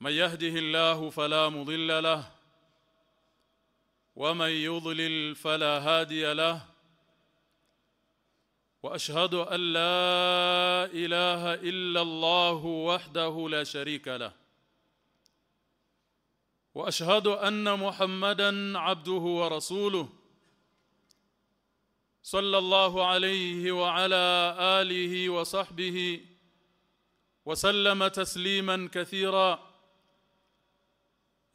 من يهده الله فلا مضل له ومن يضلل فلا هادي له وأشهد أن لا إله إلا الله وحده لا شريك له وأشهد أن محمدا عبده ورسوله صلى الله عليه وعلى آله وصحبه وسلم تسليما كثيرا.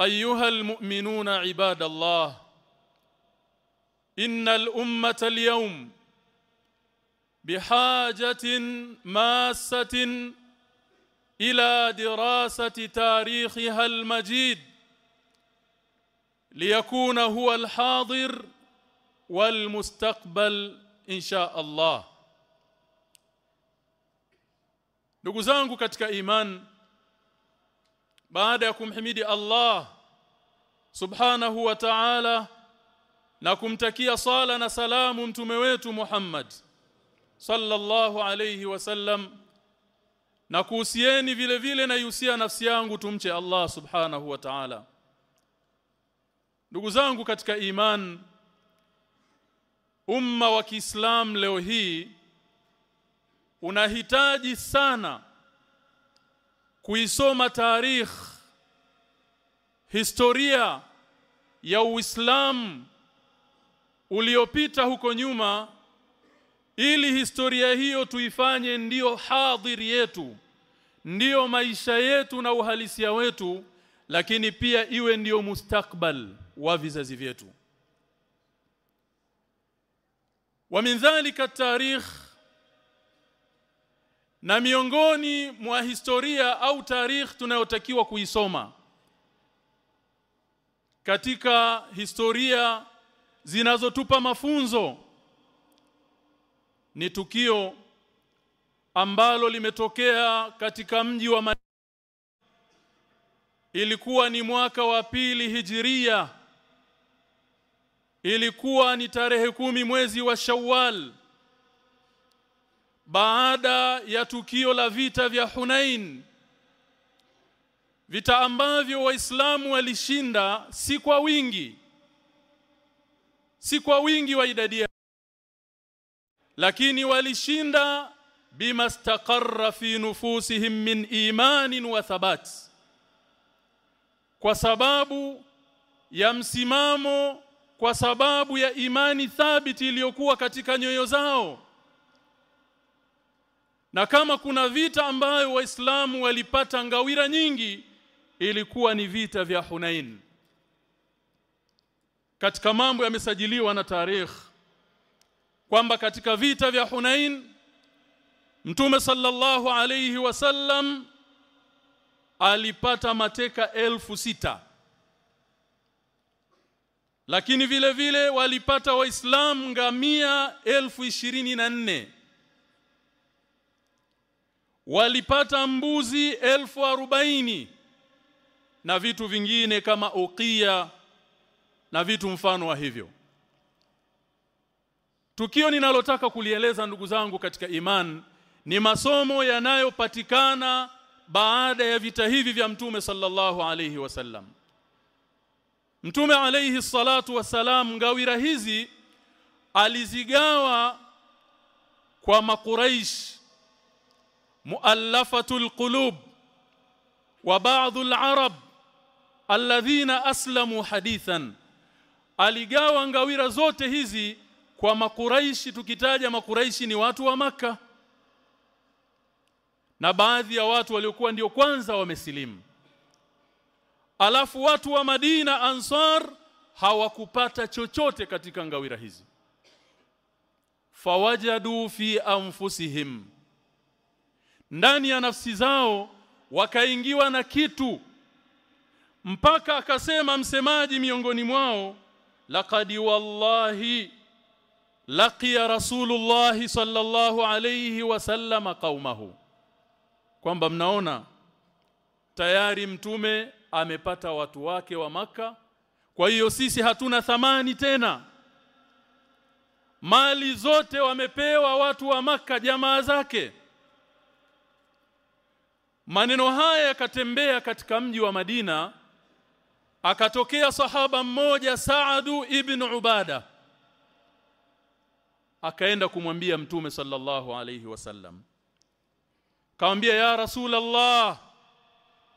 أيها المؤمنون عباد الله إن الأمة اليوم بحاجة ماسة إلى دراسة تاريخها المجيد ليكون هو الحاضر والمستقبل إن شاء Allah ndugu zangu katika iman baada ya kumhimidi Allah subhanahu wa ta'ala na kumtakia sala na salamu mtume wetu Muhammad sallallahu alayhi wasallam na kuhusieni vile vile na yusia nafsi yangu tumche Allah subhanahu wa ta'ala. Ndugu zangu katika iman umma wa Kiislam leo hii unahitaji sana kuisoma tarikh historia ya Uislamu uliopita huko nyuma ili historia hiyo tuifanye ndiyo hadhiri yetu ndiyo maisha yetu na uhalisia wetu lakini pia iwe ndiyo mustakbal wa vizazi vyetu. Wa min dhalika tarikh na miongoni mwa historia au tarikh tunayotakiwa kuisoma katika historia zinazotupa mafunzo ni tukio ambalo limetokea katika mji wa Madina. Ilikuwa ni mwaka wa pili hijiria. Ilikuwa ni tarehe kumi mwezi wa Shawwal baada ya tukio la vita vya Hunain vita ambavyo waislamu walishinda si kwa wingi si kwa wingi wa idadi ya lakini walishinda bima staqarra fi nufusihim min imanin wa thabat kwa sababu ya msimamo kwa sababu ya imani thabiti iliyokuwa katika nyoyo zao na kama kuna vita ambayo waislamu walipata ngawira nyingi ilikuwa ni vita vya Hunain. Katika mambo yamesajiliwa na tarikh kwamba katika vita vya Hunain Mtume sallallahu alayhi wasallam alipata mateka elfu sita. Lakini vile vile walipata waislamu ngamia elfu ishirini na nne walipata mbuzi elfu arobaini na vitu vingine kama ukia na vitu mfano wa hivyo. Tukio ninalotaka kulieleza ndugu zangu katika iman ni masomo yanayopatikana baada ya vita hivi vya mtume sallallahu alayhi wasallam mtume alayhi salatu wasalam ngawira hizi alizigawa kwa makuraish muallafatul qulub wa ba'd al-arab alladhina aslamu hadithan. Aligawa ngawira zote hizi kwa makuraishi tukitaja makuraishi ni watu wa maka na baadhi ya watu waliokuwa ndio kwanza wamesilimu. Alafu watu wa Madina Ansar hawakupata chochote katika ngawira hizi. Fawajadu fi anfusihim ndani ya nafsi zao wakaingiwa na kitu. Mpaka akasema msemaji miongoni mwao laqad wallahi laqiya rasulullah sallallahu alayhi wasallam qaumahu. Kwamba mnaona tayari mtume amepata watu wake wa maka kwa hiyo sisi hatuna thamani tena. Mali zote wamepewa watu wa maka jamaa zake maneno haya yakatembea katika mji wa Madina akatokea sahaba mmoja Saadu ibn Ubada akaenda kumwambia mtume sallallahu alayhi wasallam kaambia ya rasulullah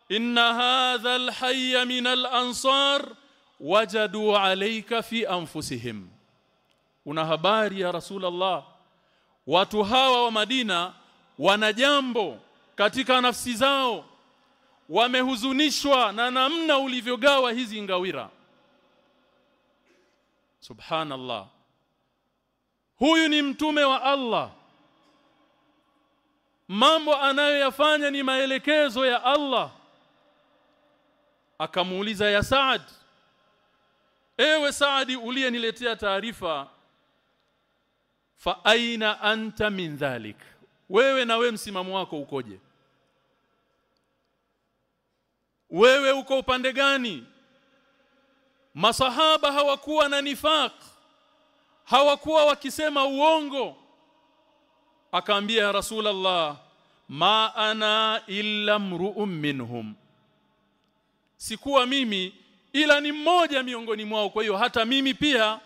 inna hadha alhayy min alansar wajadu alayka fi anfusihim. Una habari ya rasulullah watu hawa wa Madina wana jambo katika nafsi zao wamehuzunishwa na namna ulivyogawa hizi ngawira. Subhanallah. Huyu ni mtume wa Allah. Mambo anayoyafanya ni maelekezo ya Allah. Akamuuliza ya Saad ewe Saadi uliyeniletea taarifa fa aina anta min dhalik? Wewe na we msimamo wako ukoje wewe uko upande gani? Masahaba hawakuwa na nifaq. Hawakuwa wakisema uongo. Akaambia rasulullah ma ana illa mru'um minhum. Sikuwa mimi ila ni mmoja miongoni mwao kwa hiyo hata mimi pia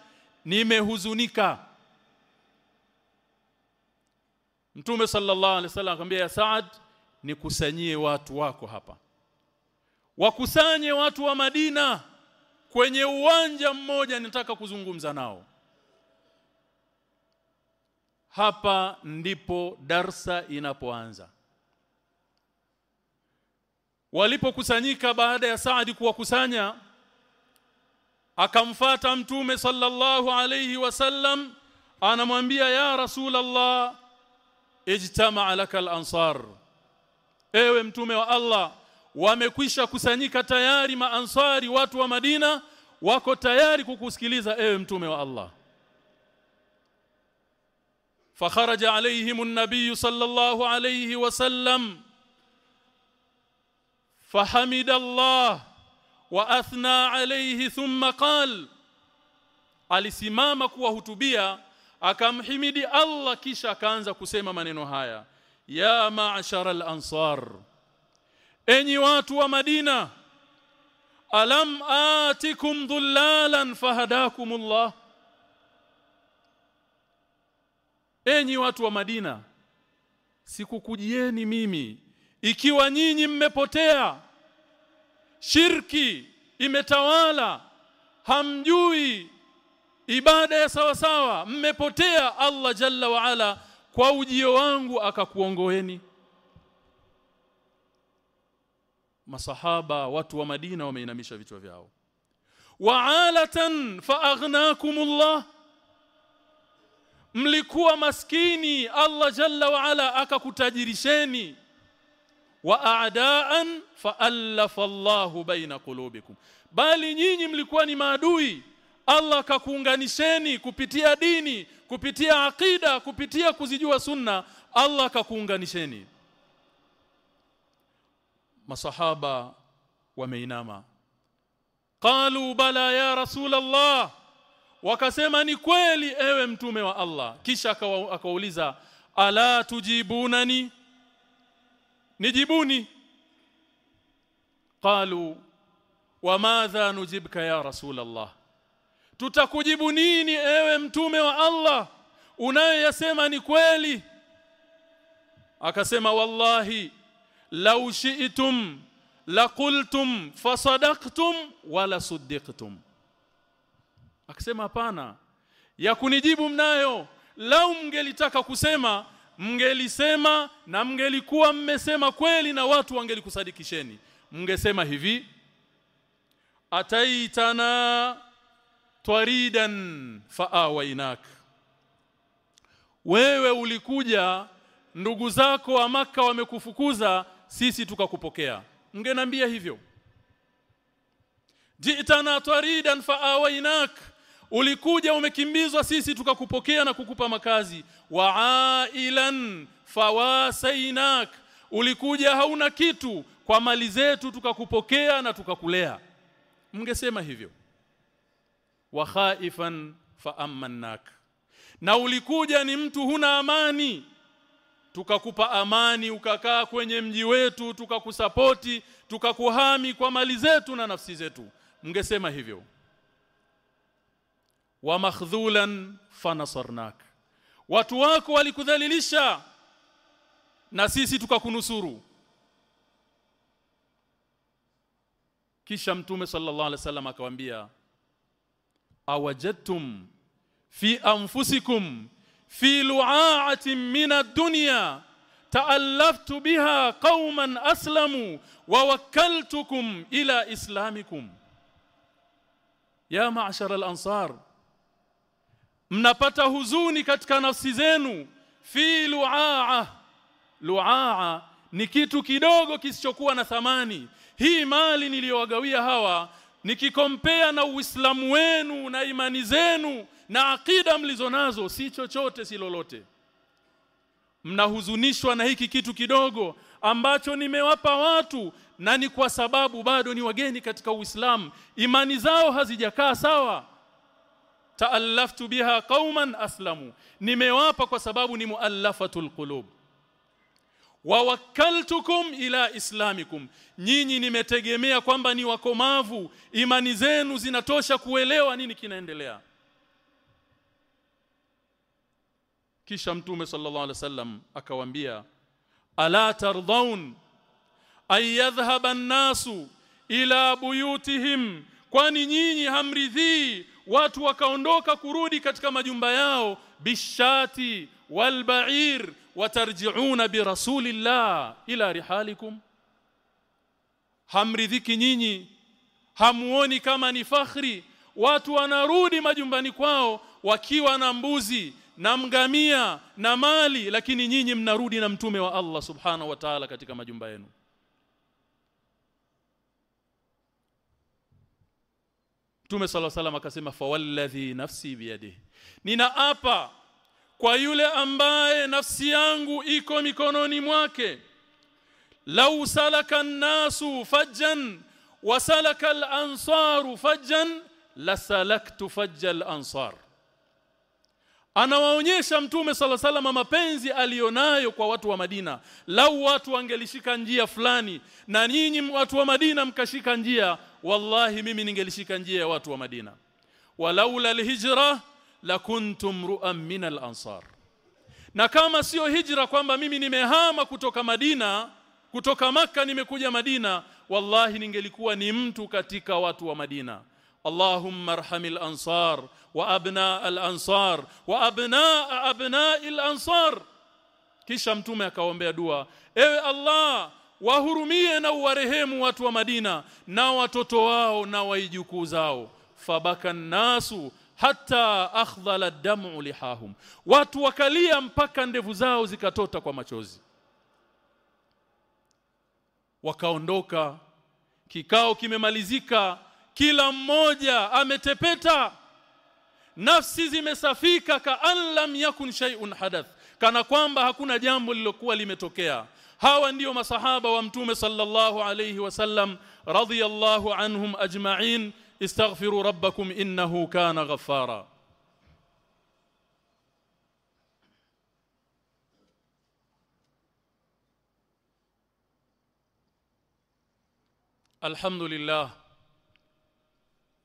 nimehuzunika. Mtume sallallahu alaihi wasallam akamwambia ya Saad nikusanyie watu wako hapa wakusanye watu wa Madina. Kwenye uwanja mmoja nitaka kuzungumza nao. Hapa ndipo darsa inapoanza. Walipokusanyika baada ya Saadi kuwakusanya akamfata mtume sallallahu alayhi wasallam anamwambia ya rasulallah ijtamaa laka al-ansar ewe mtume wa Allah wamekwisha kusanyika tayari maansari watu wa Madina wako tayari kukusikiliza ewe mtume wa Allah فخرج عليهم النبي صلى الله عليه وسلم فحمد الله واثنى عليه ثم قال alisimama kuwahutubia akamhimidi Allah kisha akaanza kusema maneno haya ya ma'shara al-ansar enyi watu wa Madina alam atikum dhullalan fahadakumullah? Enyi watu wa Madina sikukujieni mimi. Ikiwa nyinyi mmepotea shirki imetawala hamjui ibada ya sawa sawa mmepotea Allah jalla waala kwa ujio wangu akakuongoeni masahaba watu wa Madina wameinamisha vichwa vyao. Wa'alatan fa'aghnakumullah mlikuwa maskini Allah jalla wa ala akakutajirisheni. Wa a'daan fa'alafa Allahu baina qulubikum. Bali nyinyi mlikuwa ni maadui Allah akakuunganisheni kupitia dini kupitia akida kupitia kuzijua sunna Allah akakuunganisheni masahaba wameinama. Qalu bala ya rasul Allah wakasema ni kweli ewe mtume wa Allah. Kisha akawauliza ala tujibunani? Nijibuni. Qalu wamadha nujibka ya rasul Allah tutakujibu nini ewe mtume wa Allah unayoyasema ni kweli? Akasema wallahi law shi'tum la qultum fasadaqtum wala suddiqtum akasema hapana ya kunijibu mnayo lau mngelitaka kusema mngelisema na mngelikuwa mmesema kweli na watu wangelikusadikisheni. Mngesema hivi ataitana twaridan faawainak wewe ulikuja ndugu zako wa maka wamekufukuza sisi tukakupokea. Mngenambia hivyo. Jitana taridan faawainak ulikuja umekimbizwa sisi tukakupokea na kukupa makazi. Wa ailan fawasainak ulikuja hauna kitu. Kwa mali zetu tukakupokea na tukakulea. Mngesema hivyo. Wa khaifan faammannak na ulikuja ni mtu huna amani tukakupa amani ukakaa kwenye mji wetu tukakusapoti tukakuhami kwa mali zetu na nafsi zetu. Mngesema hivyo. Wa makhdhulan fanasarnak. Watu wako walikudhalilisha na sisi tukakunusuru. Kisha mtume sallallahu alaihi wasallam akamwambia awajadtum fi anfusikum min ad-dunya ta'allaftu biha qauman aslamu wa wakkaltukum ila islamikum. Ya ma'shar al-ansar mnapata huzuni katika nafsi zenu. Fi lu'a'a lu'a'a ni kitu kidogo kisichokuwa na thamani. Hii mali niliyowagawia hawa nikikompea na uislamu wenu na imani zenu na akida mlizonazo si chochote si lolote. Mnahuzunishwa na hiki kitu kidogo ambacho nimewapa watu na ni kwa sababu bado ni wageni katika Uislamu. Imani zao hazijakaa sawa. Taallaftu biha qauman aslamu. Nimewapa kwa sababu ni muallafatul qulub. Wawakkaltukum ila islamikum. Nyinyi nimetegemea kwamba ni wakomavu. Imani zenu zinatosha kuelewa nini kinaendelea kisha mtume sallallahu alaihi wasallam akawaambia ala tardhaun ay yadhhaba an-nasu ila buyutihim kwani nyinyi hamridhii watu wakaondoka kurudi katika majumba yao bishati walba'ir watarji'una birasulillah ila rihalikum. Hamridhiki nyinyi hamuoni kama ni fakhri watu wanarudi majumbani kwao wakiwa na mbuzi na mgamia na mali lakini nyinyi mnarudi na mtume wa Allah subhanahu wa ta'ala katika majumba yenu. Mtume sala salam akasema fawalladhi nafsi biyadihi. Ninaapa kwa yule ambaye nafsi yangu iko mikononi mwake. Lau salaka nasu fajjan wa salaka al-ansaru fajjan la salaktu fajja al-ansar anawaonyesha mtume sala salama mapenzi aliyonayo kwa watu wa Madina. Lau watu wangelishika njia fulani na nyinyi watu wa Madina mkashika njia wallahi mimi ningelishika njia ya watu wa Madina. Walaula alhijra lakuntum ru'an min alansar. Na kama sio hijra kwamba mimi nimehama kutoka Madina kutoka maka nimekuja Madina wallahi ningelikuwa ni mtu katika watu wa Madina Allahumma ارحم الانصار وابناء الانصار وابناء ابناء الانصار kisha mtume akaombea dua ewe Allah wahurumie na uwarehemu watu wa Madina na watoto wao na waijukuu zao. Fabaka nasu hata akhdhala damu lihahum. Watu wakalia mpaka ndevu zao zikatota kwa machozi. Wakaondoka. Kikao kimemalizika kila mmoja ametepeta. Nafsi zimesafika kaan lam yakun shay'un hadath. Kana kwamba hakuna jambo lilokuwa limetokea. Hawa ndiyo masahaba wa mtume sallallahu alayhi wasallam radiyallahu anhum ajma'in. Istaghfiru rabbakum innahu kana ghaffara. Alhamdulillah.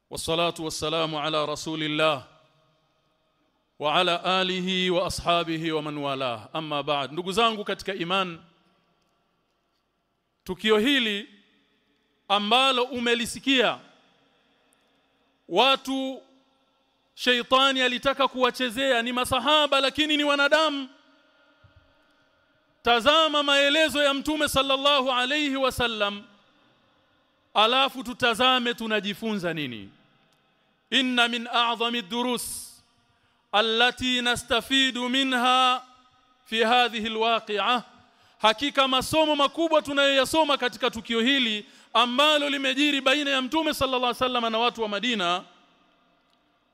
والصلاه والسلام على رسول الله وعلى اله واصحابه ومن والاه اما بعد ndugu zangu katika iman tukio hili ambalo umelisikia watu sheitani alitaka kuwachezea ni masahaba lakini ni wanadamu tazama maelezo ya mtume sallallahu alayhi wasallam alafu tutazame tunajifunza nini Inna min a'zami durus allati nastafidu minha fi hadhihi alwaqi'ah hakika masomo makubwa tunayoyasoma katika tukio hili ambalo limejiri baina ya mtume sallallahu alaihi wasallam na watu wa Madina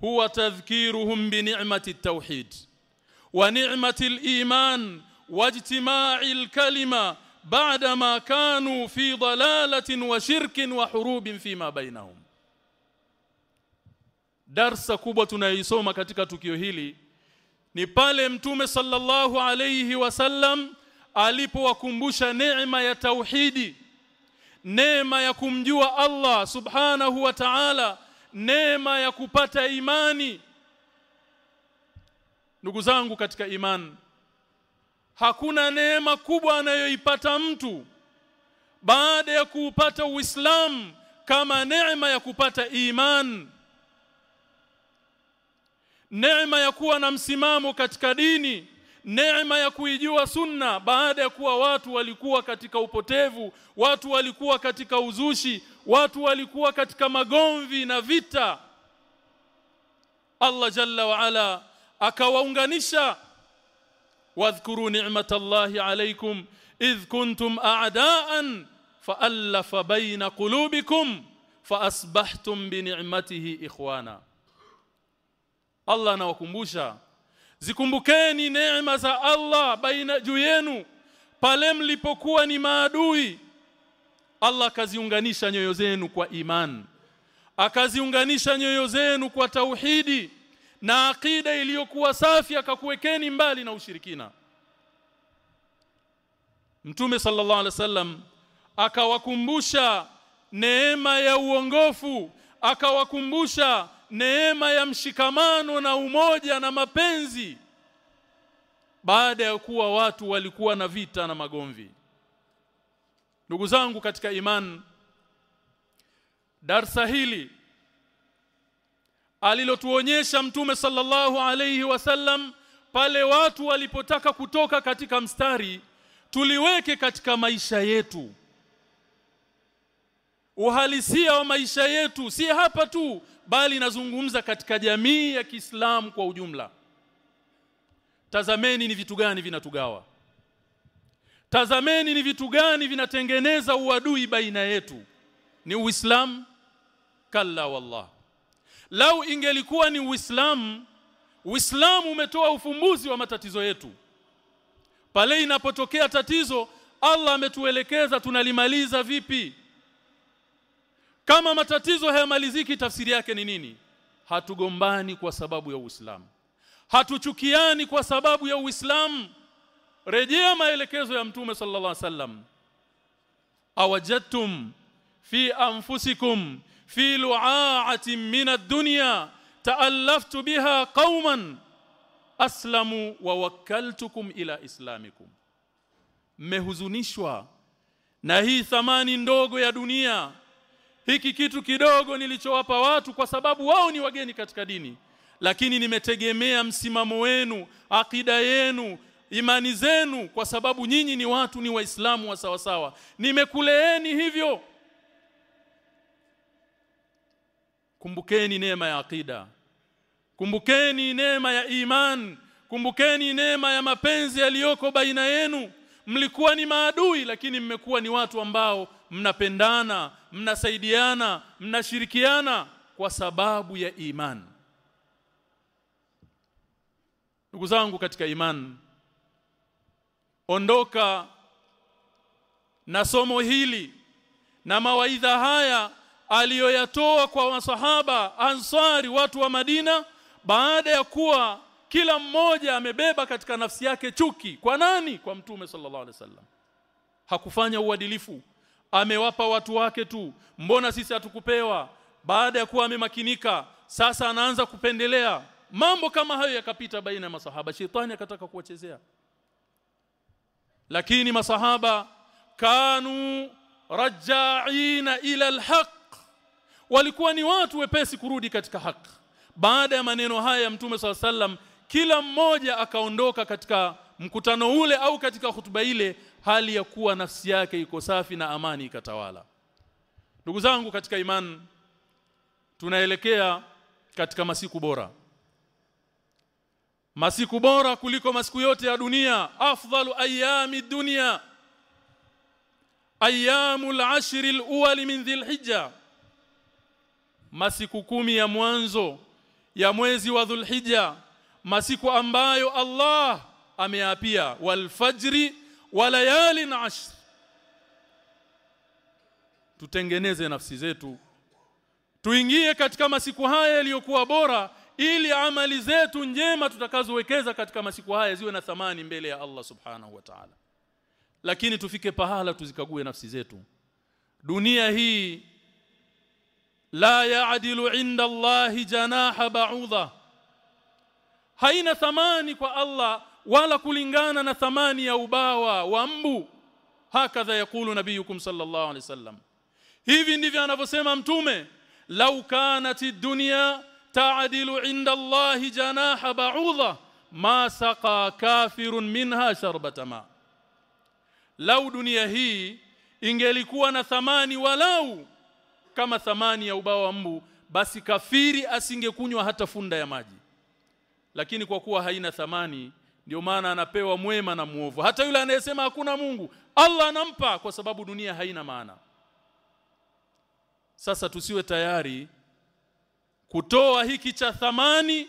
huwa tadhkiruhum bi ni'mati at-tauhid wa ni'mati al-iman wajtima'i al-kalima ba'da ma kanu fi dalalatin wa shirkin wa hurubin fima bainahum darsa kubwa tunayoisoma katika tukio hili ni pale mtume sallallahu alayhi wasallam alipowakumbusha neema ya tauhidi neema ya kumjua Allah subhanahu wa ta'ala neema ya kupata imani. Ndugu zangu katika imani hakuna neema kubwa anayoipata mtu baada ya kuupata Uislamu kama neema ya kupata iman neema ya kuwa na msimamo katika dini neema ya kuijua sunna baada ya kuwa watu walikuwa katika upotevu watu walikuwa katika uzushi watu walikuwa katika magomvi na vita. Allah jalla wa ala akawaunganisha. Wadhkuru ni'matallahi alaykum idh kuntum a'daan fa'alafa baina qulubikum faasbahtum bi ni'matihi ikhwana Allah anawakumbusha. Zikumbukeni neema za Allah baina juu yenu. Pale mlipokuwa ni maadui Allah akaziunganisha nyoyo zenu kwa iman. Akaziunganisha nyoyo zenu kwa tauhidi na akida iliyokuwa safi akakuwekeni mbali na ushirikina. Mtume sallallahu alaihi wasallam akawakumbusha neema ya uongofu akawakumbusha neema ya mshikamano na umoja na mapenzi baada ya kuwa watu walikuwa na vita na magomvi. Ndugu zangu katika iman darsa hili alilotuonyesha mtume sallallahu alayhi wasallam pale watu walipotaka kutoka katika mstari tuliweke katika maisha yetu. Uhalisia wa maisha yetu si hapa tu bali nazungumza katika jamii ya Kiislamu kwa ujumla. Tazameni ni vitu gani vinatugawa. Tazameni ni vitu gani vinatengeneza uadui baina yetu. Ni uislamu? Kalla wallah. Lau ingelikuwa ni uislamu uislamu umetoa ufumbuzi wa matatizo yetu. Pale inapotokea tatizo Allah ametuelekeza tunalimaliza vipi kama matatizo hayamaliziki tafsiri yake ni nini? Hatugombani kwa sababu ya Uislamu. Hatuchukiani kwa sababu ya Uislamu. Rejea maelekezo ya mtume sallallahu alaihi wasallam. Awajadtum fi anfusikum fi lu'a'atin min ad-dunya ta'allaftu biha qauman aslamu wa wakkaltukum ila islamikum. Mmehuzunishwa na hii thamani ndogo ya dunia hiki kitu kidogo nilichowapa watu kwa sababu wao ni wageni katika dini. Lakini nimetegemea msimamo wenu akida yenu imani zenu kwa sababu nyinyi ni watu ni waislamu wa sawa sawa nimekuleeni hivyo. Kumbukeni neema ya akida. Kumbukeni neema ya iman. Kumbukeni neema ya mapenzi yaliyoko baina yenu. Mlikuwa ni maadui lakini mmekuwa ni watu ambao mnapendana mnasaidiana mnashirikiana kwa sababu ya imani ndugu zangu katika imani ondoka na somo hili na mawaidha haya aliyoyatoa kwa masahaba ansari watu wa Madina baada ya kuwa kila mmoja amebeba katika nafsi yake chuki. Kwa nani? Kwa mtume sallallahu alaihi wasallam. Hakufanya uadilifu amewapa watu wake tu. Mbona sisi hatukupewa? Baada ya kuwa amemakinika sasa anaanza kupendelea. Mambo kama hayo yakapita baina ya masahaba. Shetani akataka kuwachezea. Lakini masahaba kanu rajaina ila alhaq. Walikuwa ni watu wepesi kurudi katika haki baada ya maneno haya ya mtume swalla sallam kila mmoja akaondoka katika mkutano ule au katika hutuba ile hali ya kuwa nafsi yake iko safi na amani ikatawala. Ndugu zangu katika imani tunaelekea katika masiku bora. Masiku bora kuliko masiku yote ya dunia afdalu ayami dunia ayamul ashr alawwal min dhilhijja. Masiku kumi ya mwanzo ya mwezi wa dhulhijja masiku ambayo Allah ameapia walfajri wa layalin ashr. Tutengeneze nafsi zetu. Tuingie katika masiku haya yaliyokuwa bora ili amali zetu njema tutakazowekeza katika masiku haya ziwe na thamani mbele ya Allah subhanahu wa ta'ala. Lakini tufike pahala tuzikague nafsi zetu. Dunia hii la yaadilu inda Allah janaha ba'udha. Haina thamani kwa Allah wala kulingana na thamani ya ubawa wa mbu hakadha yakulu nabiyukum sallallahu alaihi wasallam. Hivi ndivyo anavyosema mtume lau kanati dunya ta'dilu inda allahi janaha ba'udha ma saqa kafirun minha sharbata ma. Lau dunia hii ingelikuwa na thamani walau kama thamani ya ubawa wa mbu basi kafiri asingekunywa hata funda ya maji. Lakini kwa kuwa haina thamani ndio maana anapewa mwema na muovu hata yule anayesema hakuna Mungu Allah anampa kwa sababu dunia haina maana sasa tusiwe tayari kutoa hiki cha thamani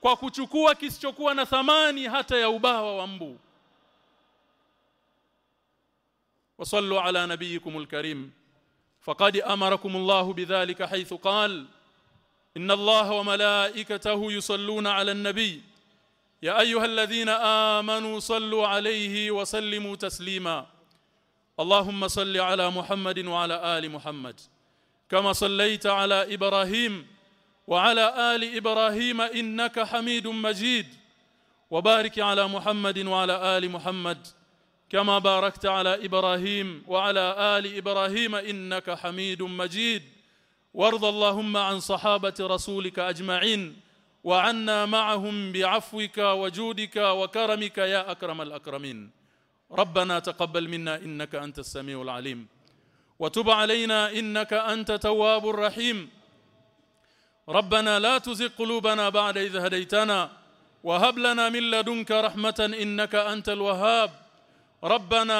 kwa kuchukua kisichokuwa na thamani hata ya ubawa wa mbu وصلوا على نبيكم الكريم فقد امركم الله بذلك حيث قال ان الله وملائكته يصلون على النبي يا أيها الذين آمنوا صلوا عليه وسلموا تسليما. اللهم صل على محمد وعلى آل محمد. كما صليت على إبراهيم وعلى آل إبراهيم إنك حميد مجيد. وبارك على محمد وعلى آل محمد. كما باركت على إبراهيم وعلى آل إبراهيم إنك حميد مجيد. وارض اللهم عن صحابة رسولك أجمعين. وعنا معهم بعفوك وجودك وكرمك يا أكرم الأكرمين. ربنا تقبل منا إنك أنت السميع العليم. وتب علينا إنك أنت تواب الرحيم. ربنا لا تزغ قلوبنا بعد إذ هديتنا. وهب لنا من لدنك رحمة إنك أنت الوهاب. ربنا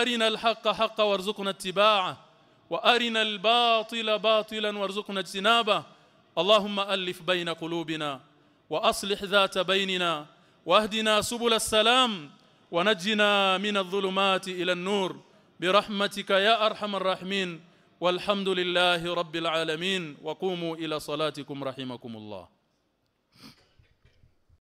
أرنا الحق حقا وارزقنا اتباعه. وأرنا الباطل باطلا وارزقنا اجتنابه. اللهم ألف بين قلوبنا وأصلح ذات بيننا واهدنا سبل السلام ونجنا من الظلمات إلى النور. برحمتك يا أرحم الراحمين. والحمد لله رب العالمين. وقوموا إلى صلاتكم رحمكم الله.